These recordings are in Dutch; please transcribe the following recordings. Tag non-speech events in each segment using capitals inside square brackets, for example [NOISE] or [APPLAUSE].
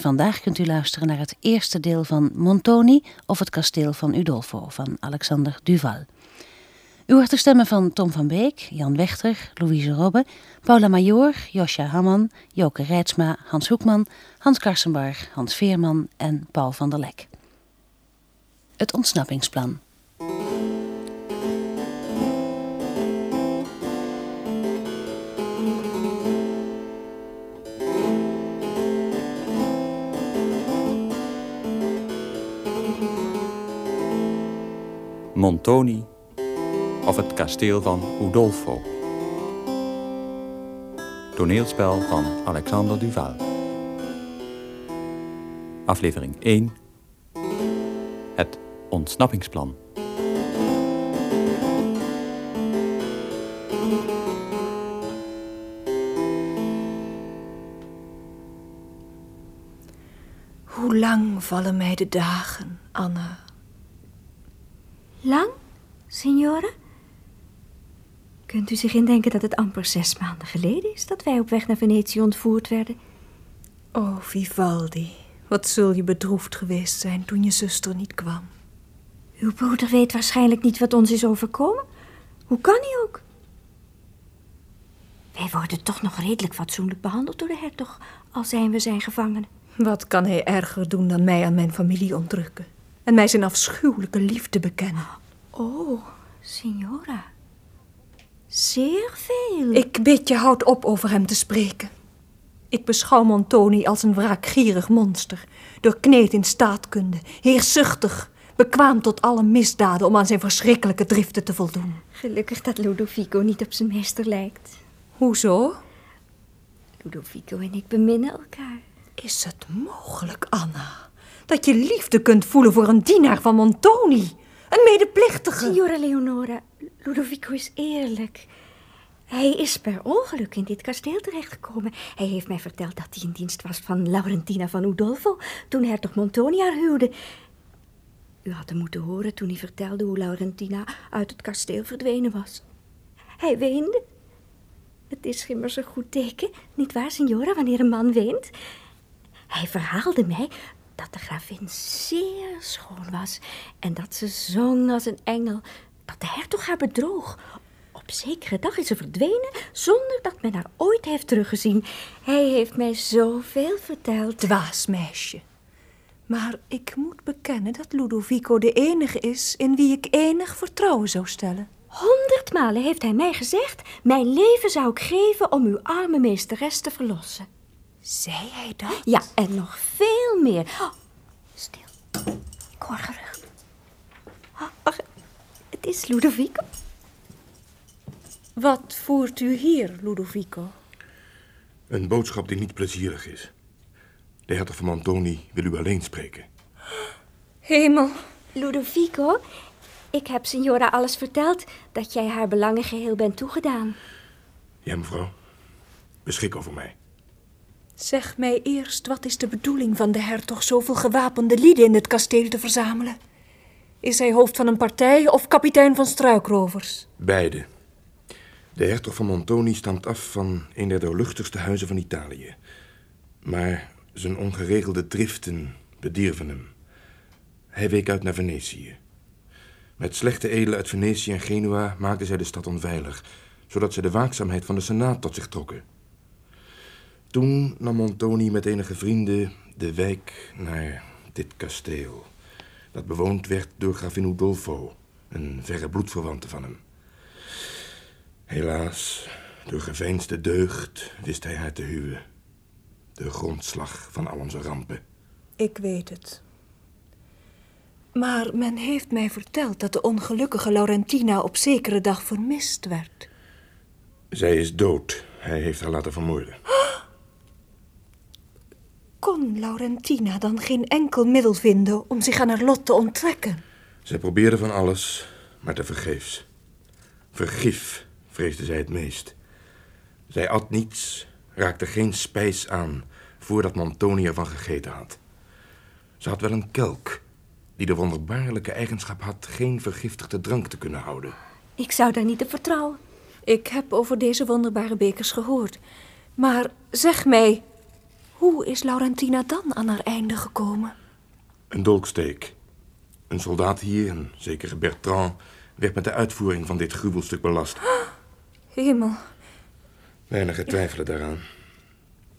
Vandaag kunt u luisteren naar het eerste deel van Montoni of het kasteel van Udolpho van Alexander Duval. U hoort de stemmen van Tom van Beek, Jan Wechter, Louise Robbe, Paula Major, Josja Hamman, Joke Reitsma, Hans Hoekman, Hans Karsenbarg, Hans Veerman en Paul van der Lek. Het ontsnappingsplan. Montoni of het kasteel van Udolpho. Toneelspel van Alexander Duval. Aflevering 1. Het ontsnappingsplan. Hoe lang vallen mij de dagen, Anna? Lang, signore? Kunt u zich indenken dat het amper zes maanden geleden is dat wij op weg naar Venetië ontvoerd werden? Oh, Vivaldi, wat zul je bedroefd geweest zijn toen je zuster niet kwam. Uw broeder weet waarschijnlijk niet wat ons is overkomen. Hoe kan hij ook? Wij worden toch nog redelijk fatsoenlijk behandeld door de hertog, al zijn we zijn gevangenen. Wat kan hij erger doen dan mij aan mijn familie ontrukken? En mij zijn afschuwelijke liefde bekennen. Oh, signora. Zeer veel. Ik bid je, houd op over hem te spreken. Ik beschouw Montoni als een wraakgierig monster, doorkneed in staatkunde, heerzuchtig, bekwaam tot alle misdaden om aan zijn verschrikkelijke driften te voldoen. Gelukkig dat Ludovico niet op zijn meester lijkt. Hoezo? Ludovico en ik beminnen elkaar. Is het mogelijk, Anna, dat je liefde kunt voelen voor een dienaar van Montoni? Een medeplichtige. Signora Leonora, Ludovico is eerlijk. Hij is per ongeluk in dit kasteel terechtgekomen. Hij heeft mij verteld dat hij in dienst was van Laurentina van Udolpho toen hertog Montoni haar huwde. U had hem moeten horen toen hij vertelde hoe Laurentina uit het kasteel verdwenen was. Hij weende. Het is immers een goed teken, niet waar, signora, wanneer een man weent? Hij verhaalde mij dat de gravin zeer schoon was en dat ze zong als een engel, dat de hertog haar bedroog. Op zekere dag is ze verdwenen zonder dat men haar ooit heeft teruggezien. Hij heeft mij zoveel verteld. Dwaas meisje. Maar ik moet bekennen dat Ludovico de enige is in wie ik enig vertrouwen zou stellen. Honderd malen heeft hij mij gezegd: Mijn leven zou ik geven om uw arme meesteres te verlossen. Zei hij dat? Ja, en nog veel meer. Oh, stil. Ik hoor gerucht. Ach, het is Ludovico. Wat voert u hier, Ludovico? Een boodschap die niet plezierig is. De hertog van Montoni wil u alleen spreken. Hemel. Ludovico, ik heb signora alles verteld dat jij haar belangen geheel bent toegedaan. Ja, mevrouw. Beschik over mij. Zeg mij eerst, wat is de bedoeling van de hertog zoveel gewapende lieden in het kasteel te verzamelen? Is hij hoofd van een partij of kapitein van struikrovers? Beide. De hertog van Montoni stamt af van een der doorluchtigste huizen van Italië. Maar zijn ongeregelde driften bedierven hem. Hij week uit naar Venetië. Met slechte edelen uit Venetië en Genua maakten zij de stad onveilig, zodat zij de waakzaamheid van de senaat tot zich trokken. Toen nam Montoni met enige vrienden de wijk naar dit kasteel, dat bewoond werd door gravin Udolpho, een verre bloedverwante van hem. Helaas, door geveinsde deugd wist hij haar te huwen. De grondslag van al onze rampen. Ik weet het. Maar men heeft mij verteld dat de ongelukkige Laurentina op zekere dag vermist werd. Zij is dood. Hij heeft haar laten vermoorden. Kon Laurentina dan geen enkel middel vinden om zich aan haar lot te onttrekken? Zij probeerde van alles, maar tevergeefs. Vergif vreesde zij het meest. Zij at niets, raakte geen spijs aan voordat Montoni ervan gegeten had. Ze had wel een kelk, die de wonderbaarlijke eigenschap had geen vergiftigde drank te kunnen houden. Ik zou daar niet op vertrouwen. Ik heb over deze wonderbare bekers gehoord. Maar zeg mij, Hoe is Laurentina dan aan haar einde gekomen? Een dolksteek. Een soldaat hier, een zekere Bertrand, werd met de uitvoering van dit gruwelstuk belast. [GASPS] Hemel, Weinigen twijfelen daaraan.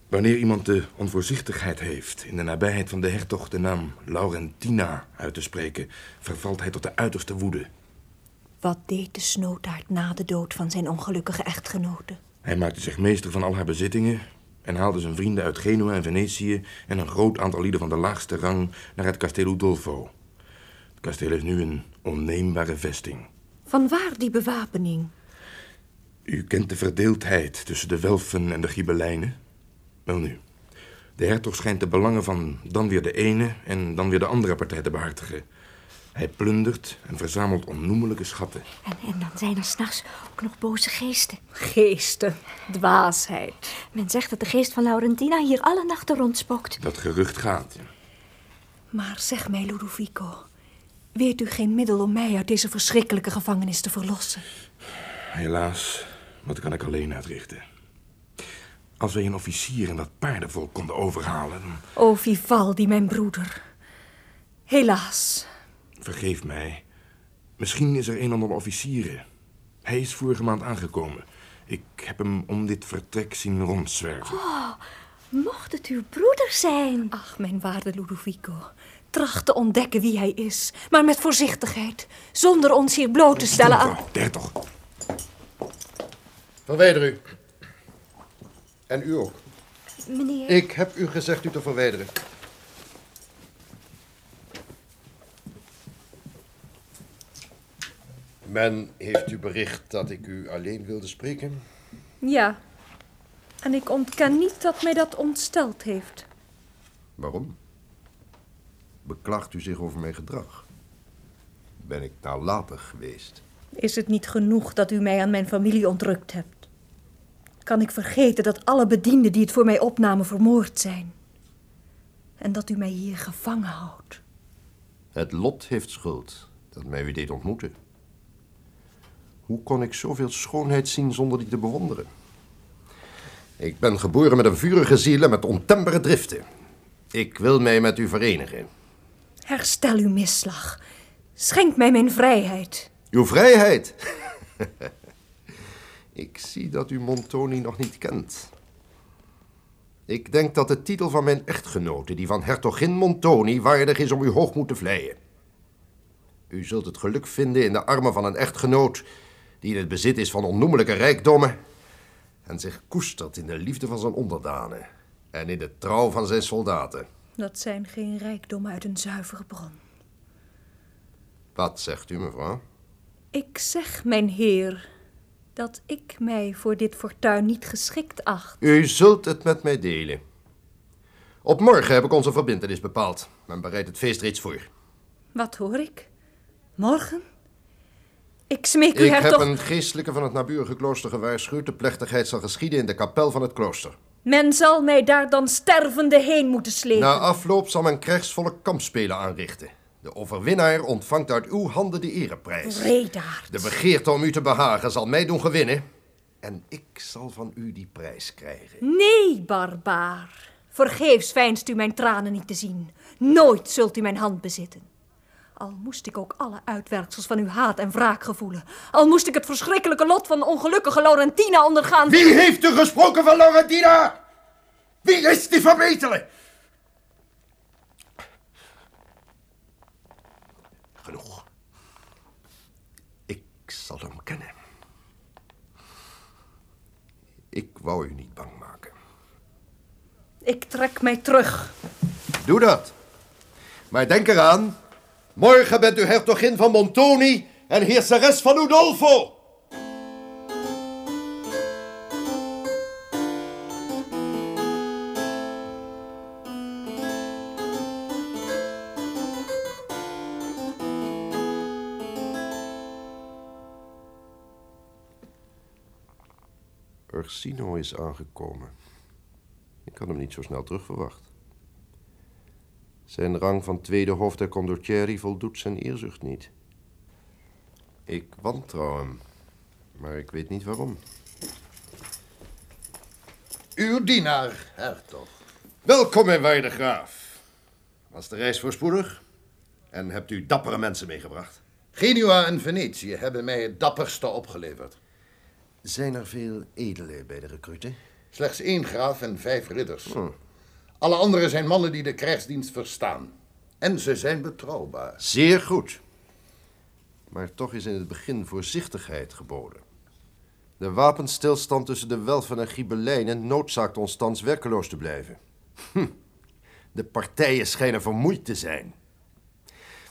Wanneer iemand de onvoorzichtigheid heeft in de nabijheid van de hertog de naam Laurentina uit te spreken, vervalt hij tot de uiterste woede. wat deed de snootaard na de dood van zijn ongelukkige echtgenote? Hij maakte zich meester van al haar bezittingen en haalde zijn vrienden uit Genua en Venetië en een groot aantal lieden van de laagste rang naar het kasteel Udolpho. Het kasteel is nu een onneembare vesting. Vanwaar die bewapening? U kent de verdeeldheid tussen de Welfen en de Gibelijnen? Welnu, de hertog schijnt de belangen van dan weer de ene en dan weer de andere partij te behartigen. Hij plundert en verzamelt onnoemelijke schatten. En, en dan zijn er s'nachts ook nog boze geesten. Geesten, dwaasheid. Men zegt dat de geest van Laurentina hier alle nachten rondspookt. Dat gerucht gaat. Maar zeg mij, Ludovico, weet u geen middel om mij uit deze verschrikkelijke gevangenis te verlossen? Helaas, dat kan ik alleen uitrichten. Als wij een officier en dat paardenvolk konden overhalen, dan... O Vivaldi, mijn broeder. Helaas, Vergeef mij. Misschien is er een ander officieren. Hij is vorige maand aangekomen. Ik heb hem om dit vertrek zien rondzwerven. Mocht het uw broeder zijn? ach, mijn waarde Ludovico. Tracht te ontdekken wie hij is, maar met voorzichtigheid. Zonder ons hier bloot te stellen aan... Mevrouw, de hertog. Verwijder u. En u ook. Meneer, Ik heb u gezegd u te verwijderen. Men heeft u bericht dat ik u alleen wilde spreken. Ja, en ik ontken niet dat mij dat ontsteld heeft. Waarom? Beklaagt u zich over mijn gedrag? Ben ik nalatig geweest? Is het niet genoeg dat u mij aan mijn familie ontrukt hebt? Kan ik vergeten dat alle bedienden die het voor mij opnamen vermoord zijn? En dat u mij hier gevangen houdt? Het lot heeft schuld dat mij u deed ontmoeten. Hoe kon ik zoveel schoonheid zien zonder die te bewonderen? Ik ben geboren met een vurige ziel en met ontembare driften. Ik wil mij met u verenigen. Herstel uw misslag. Schenk mij mijn vrijheid. Uw vrijheid. [LAUGHS] ik zie dat u Montoni nog niet kent. Ik denk dat de titel van mijn echtgenote, die van hertogin Montoni, waardig is om uw hoogmoed te vleien. U zult het geluk vinden in de armen van een echtgenoot die in het bezit is van onnoemelijke rijkdommen en zich koestert in de liefde van zijn onderdanen en in de trouw van zijn soldaten. Dat zijn geen rijkdommen uit een zuivere bron. Wat zegt u, mevrouw? Ik zeg, mijn heer, dat ik mij voor dit fortuin niet geschikt acht. U zult het met mij delen. Op morgen heb ik onze verbintenis bepaald. Men bereidt het feest reeds voor. Wat hoor ik? Morgen? Ik smeek u, Ik heb een geestelijke van het naburige klooster gewaarschuwd. De plechtigheid zal geschieden in de kapel van het klooster. Men zal mij daar dan stervende heen moeten slepen. Na afloop zal men krijgsvolk kampspelen aanrichten. De overwinnaar ontvangt uit uw handen de ereprijs. Wreedaard. De begeerte om u te behagen zal mij doen gewinnen. En ik zal van u die prijs krijgen. Nee, barbaar. Vergeefs veinst u mijn tranen niet te zien. Nooit zult u mijn hand bezitten. Al moest ik ook alle uitwerksels van uw haat en wraak gevoelen. Al moest ik het verschrikkelijke lot van de ongelukkige Laurentina ondergaan. Wie heeft u gesproken van Laurentina? Wie is die vermetele? Genoeg. Ik zal hem kennen. Ik wou u niet bang maken. Ik trek mij terug. Doe dat. Maar denk eraan. Morgen bent u hertogin van Montoni en heerseres van Udolpho. Ursino is aangekomen. Ik had hem niet zo snel terugverwacht. Zijn rang van tweede hoofd der condottieri voldoet zijn eerzucht niet. Ik wantrouw hem, maar ik weet niet waarom. Uw dienaar, hertog. Welkom, mijn waarde graaf. Was de reis voorspoedig? En hebt u dappere mensen meegebracht? Genua en Venetië hebben mij het dapperste opgeleverd. Zijn er veel edelen bij de recruten? Slechts één graaf en vijf ridders. Alle anderen zijn mannen die de krijgsdienst verstaan. En ze zijn betrouwbaar. Zeer goed. Maar toch is in het begin voorzichtigheid geboden. De wapenstilstand tussen de Welfen en Gibelijnen noodzaakt ons thans werkeloos te blijven. Hm. De partijen schijnen vermoeid te zijn.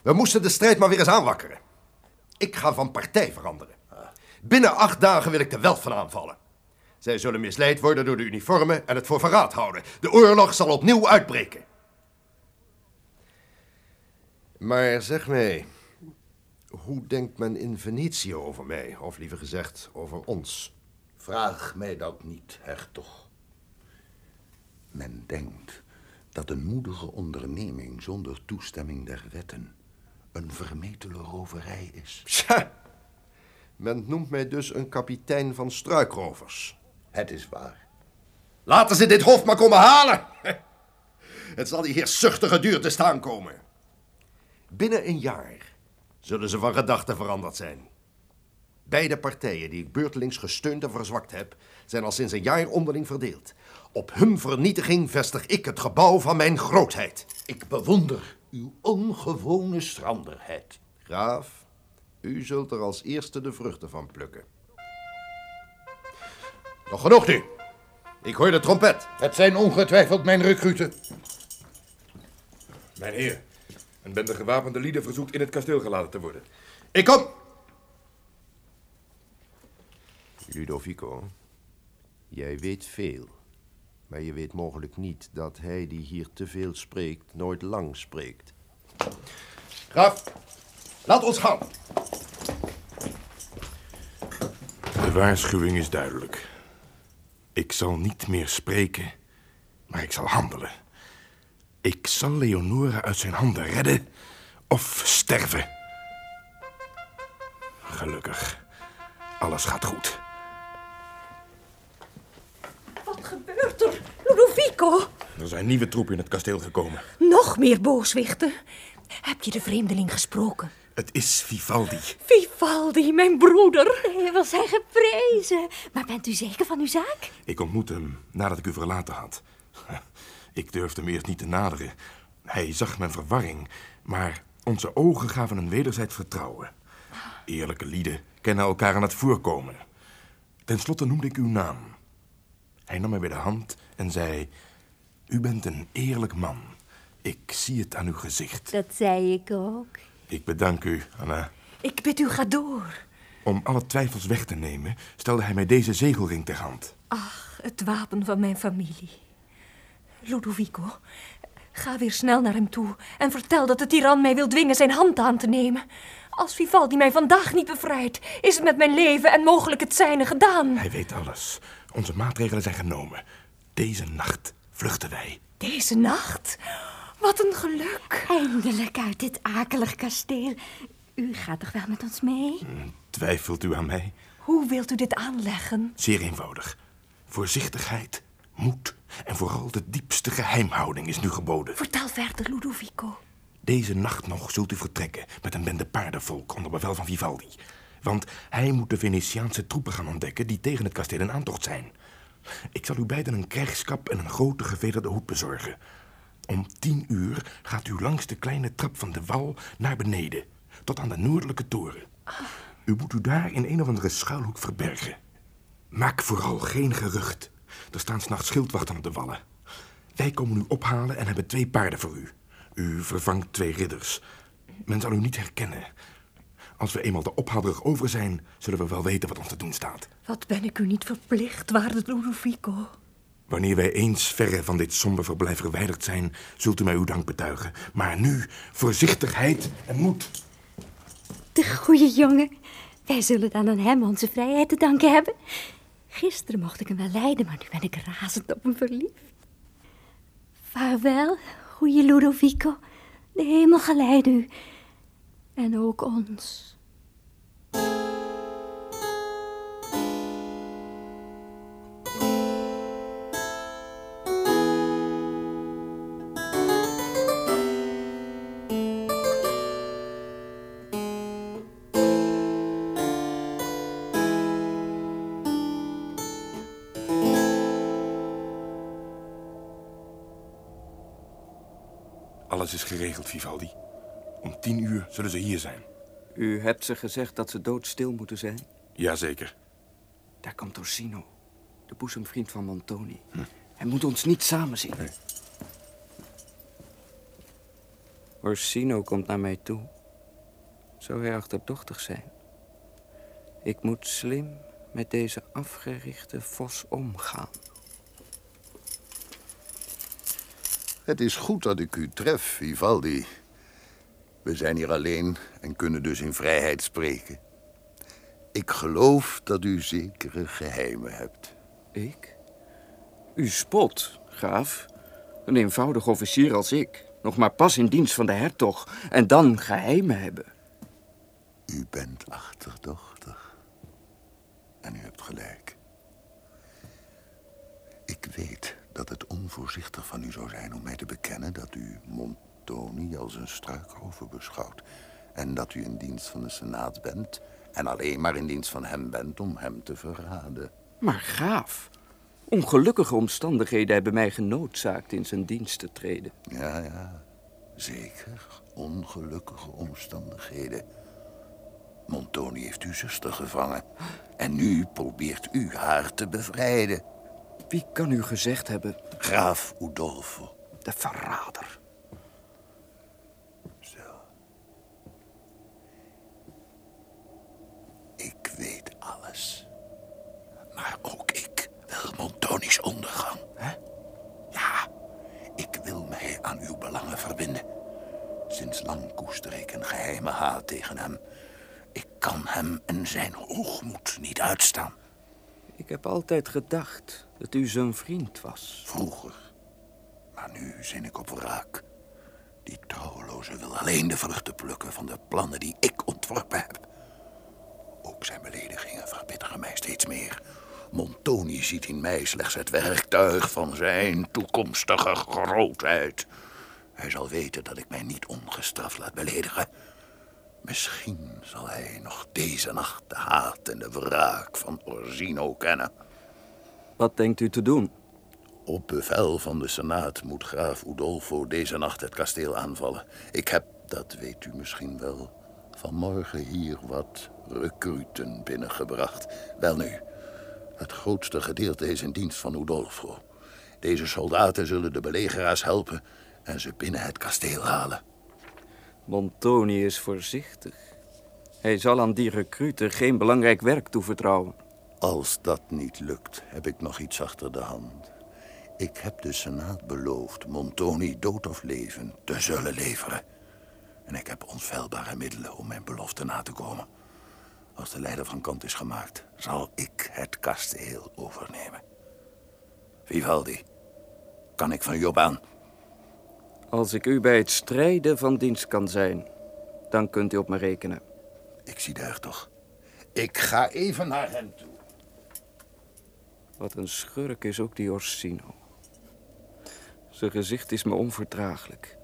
We moesten de strijd maar weer eens aanwakkeren. Ik ga van partij veranderen. Binnen acht dagen wil ik de Welfen aanvallen. Zij zullen misleid worden door de uniformen en het voor verraad houden. De oorlog zal opnieuw uitbreken. Maar zeg mij, hoe denkt men in Venetië over mij? Of liever gezegd, over ons? Vraag mij dat niet, hertog. Men denkt dat een moedige onderneming zonder toestemming der wetten een vermetele roverij is. Tja, men noemt mij dus een kapitein van struikrovers. Het is waar. Laten ze dit hoofd maar komen halen. [LAUGHS] Het zal die heerszuchtige duur te staan komen. Binnen een jaar zullen ze van gedachten veranderd zijn. Beide partijen die ik beurtelings gesteund en verzwakt heb, zijn al sinds een jaar onderling verdeeld. Op hun vernietiging vestig ik het gebouw van mijn grootheid. Ik bewonder uw ongewone schranderheid. Graaf, u zult er als eerste de vruchten van plukken. Nog genoeg nu. Ik hoor de trompet. Het zijn ongetwijfeld mijn recruten. Mijn heer, een bende gewapende lieden verzoekt in het kasteel geladen te worden. Ik kom. Ludovico, jij weet veel. Maar je weet mogelijk niet dat hij die hier te veel spreekt, nooit lang spreekt. Graaf, laat ons gaan. De waarschuwing is duidelijk. Ik zal niet meer spreken, maar ik zal handelen. Ik zal Leonora uit zijn handen redden of sterven. Gelukkig, alles gaat goed. Wat gebeurt er, Ludovico? Er zijn nieuwe troepen in het kasteel gekomen. Nog meer booswichten. Heb je de vreemdeling gesproken? Het is Vivaldi. Vivaldi, mijn broeder. Hij wil zijn geprezen. Maar bent u zeker van uw zaak? Ik ontmoette hem nadat ik u verlaten had. Ik durfde hem eerst niet te naderen. Hij zag mijn verwarring, maar onze ogen gaven een wederzijds vertrouwen. Eerlijke lieden kennen elkaar aan het voorkomen. Ten slotte noemde ik uw naam. Hij nam mij bij de hand en zei: U bent een eerlijk man. Ik zie het aan uw gezicht. Dat zei ik ook. Ik bedank u, Anna. Ik bid u, ga door. Om alle twijfels weg te nemen, stelde hij mij deze zegelring ter hand. Ach, het wapen van mijn familie. Ludovico, ga weer snel naar hem toe en vertel dat de tiran mij wil dwingen zijn hand aan te nemen. Als Vivaldi mij vandaag niet bevrijdt, is het met mijn leven en mogelijk het zijne gedaan. Hij weet alles. Onze maatregelen zijn genomen. Deze nacht vluchten wij. Deze nacht? Wat een geluk. Eindelijk uit dit akelig kasteel. U gaat toch wel met ons mee? Twijfelt u aan mij? Hoe wilt u dit aanleggen? Zeer eenvoudig. Voorzichtigheid, moed en vooral de diepste geheimhouding is nu geboden. Vertel verder, Ludovico. Deze nacht nog zult u vertrekken met een bende paardenvolk onder bevel van Vivaldi. Want hij moet de Venetiaanse troepen gaan ontdekken die tegen het kasteel in aantocht zijn. Ik zal u beiden een krijgskap en een grote gevederde hoed bezorgen. Om tien uur gaat u langs de kleine trap van de wal naar beneden, tot aan de noordelijke toren. U moet u daar in een of andere schuilhoek verbergen. Maak vooral geen gerucht. Er staan s'nachts schildwachten op de wallen. Wij komen u ophalen en hebben twee paarden voor u. U vervangt twee ridders. Men zal u niet herkennen. Als we eenmaal de ophaalbrug over zijn, zullen we wel weten wat ons te doen staat. Wat ben ik u niet verplicht, waarde Ludovico. Wanneer wij eens verre van dit somber verblijf verwijderd zijn, zult u mij uw dank betuigen. Maar nu, voorzichtigheid en moed. De goede jongen. Wij zullen dan aan hem onze vrijheid te danken hebben. Gisteren mocht ik hem wel leiden, maar nu ben ik razend op hem verliefd. Vaarwel, goede Ludovico. De hemel geleide u. En ook ons. Alles is geregeld, Vivaldi. Om tien uur zullen ze hier zijn. U hebt ze gezegd dat ze doodstil moeten zijn? Jazeker. Daar komt Orsino, de boezemvriend van Montoni. Hij moet ons niet samen zien. Nee. Orsino komt naar mij toe. Zou hij achterdochtig zijn? Ik moet slim met deze afgerichte vos omgaan. Het is goed dat ik u tref, Vivaldi. We zijn hier alleen en kunnen dus in vrijheid spreken. Ik geloof dat u zekere geheimen hebt. Ik? U spot, graaf. Een eenvoudig officier als ik. Nog maar pas in dienst van de hertog. En dan geheimen hebben. U bent achterdochtig. En u hebt gelijk. Ik weet dat het onvoorzichtig van u zou zijn om mij te bekennen dat u Montoni als een struikrover beschouwt. En dat u in dienst van de Senaat bent en alleen maar in dienst van hem bent om hem te verraden. Maar graaf, ongelukkige omstandigheden hebben mij genoodzaakt in zijn dienst te treden. Ja, ja, zeker. Ongelukkige omstandigheden. Montoni heeft uw zuster gevangen. En nu probeert u haar te bevrijden. Wie kan u gezegd hebben? Graaf Udolfo. De verrader. Zo. Ik weet alles. Maar ook ik wil Montoni's ondergang. Hè? Ja, ik wil mij aan uw belangen verbinden. Sinds lang koester ik een geheime haat tegen hem. Ik kan hem en zijn hoogmoed niet uitstaan. Ik heb altijd gedacht dat u zijn vriend was. Vroeger. Maar nu zin ik op wraak. Die trouweloze wil alleen de vruchten plukken van de plannen die ik ontworpen heb. Ook zijn beledigingen verbitteren mij steeds meer. Montoni ziet in mij slechts het werktuig van zijn toekomstige grootheid. Hij zal weten dat ik mij niet ongestraft laat beledigen. Misschien zal hij nog deze nacht de haat en de wraak van Orsino kennen. Wat denkt u te doen? Op bevel van de Senaat moet graaf Udolfo deze nacht het kasteel aanvallen. Ik heb, dat weet u misschien wel, vanmorgen hier wat recruten binnengebracht. Welnu, het grootste gedeelte is in dienst van Udolfo. Deze soldaten zullen de belegeraars helpen en ze binnen het kasteel halen. Montoni is voorzichtig. Hij zal aan die recruten geen belangrijk werk toevertrouwen. Als dat niet lukt, heb ik nog iets achter de hand. Ik heb de Senaat beloofd Montoni dood of leven te zullen leveren. En ik heb onfeilbare middelen om mijn belofte na te komen. Als de leider van kant is gemaakt, zal ik het kasteel overnemen. Vivaldi, kan ik van u op aan? Als ik u bij het strijden van dienst kan zijn, dan kunt u op me rekenen. Ik zie de hertog. Ik ga even naar hem toe. Wat een schurk is ook die Orsino. Zijn gezicht is me onverdraaglijk.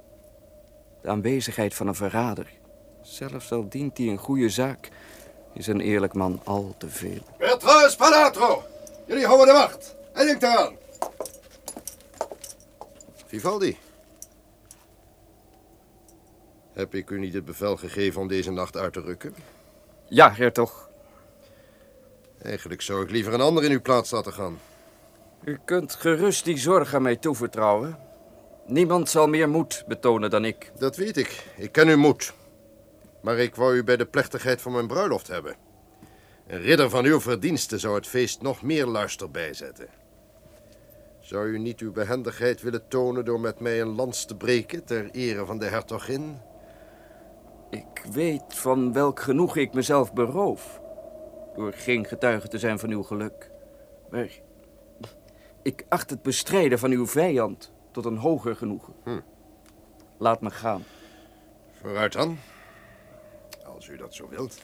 De aanwezigheid van een verrader, zelfs al dient hij een goede zaak, is een eerlijk man al te veel. Bertrand Palatro! Jullie houden de wacht. En denk eraan. Vivaldi. Heb ik u niet het bevel gegeven om deze nacht uit te rukken? Ja, hertog. Eigenlijk zou ik liever een ander in uw plaats laten gaan. U kunt gerust die zorg aan mij toevertrouwen. Niemand zal meer moed betonen dan ik. Dat weet ik. Ik ken uw moed. Maar ik wou u bij de plechtigheid van mijn bruiloft hebben. Een ridder van uw verdiensten zou het feest nog meer luister bijzetten. Zou u niet uw behendigheid willen tonen door met mij een lans te breken ter ere van de hertogin? Ik weet van welk genoegen ik mezelf beroof. Door geen getuige te zijn van uw geluk. Maar ik acht het bestrijden van uw vijand tot een hoger genoegen. Hm. Laat me gaan. Vooruit dan. Als u dat zo wilt.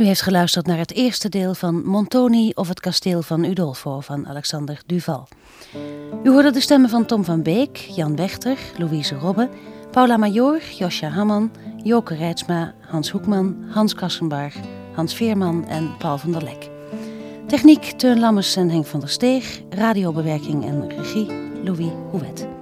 U heeft geluisterd naar het eerste deel van Montoni of het kasteel van Udolpho van Alexander Duval. U hoorde de stemmen van Tom van Beek, Jan Wechter, Louise Robbe, Paula Major, Josja Hamman, Joke Reitsma, Hans Hoekman, Hans Kassenbarg, Hans Veerman en Paul van der Lek. Techniek Teun Lammers en Henk van der Steeg, radiobewerking en regie Louis Houwet.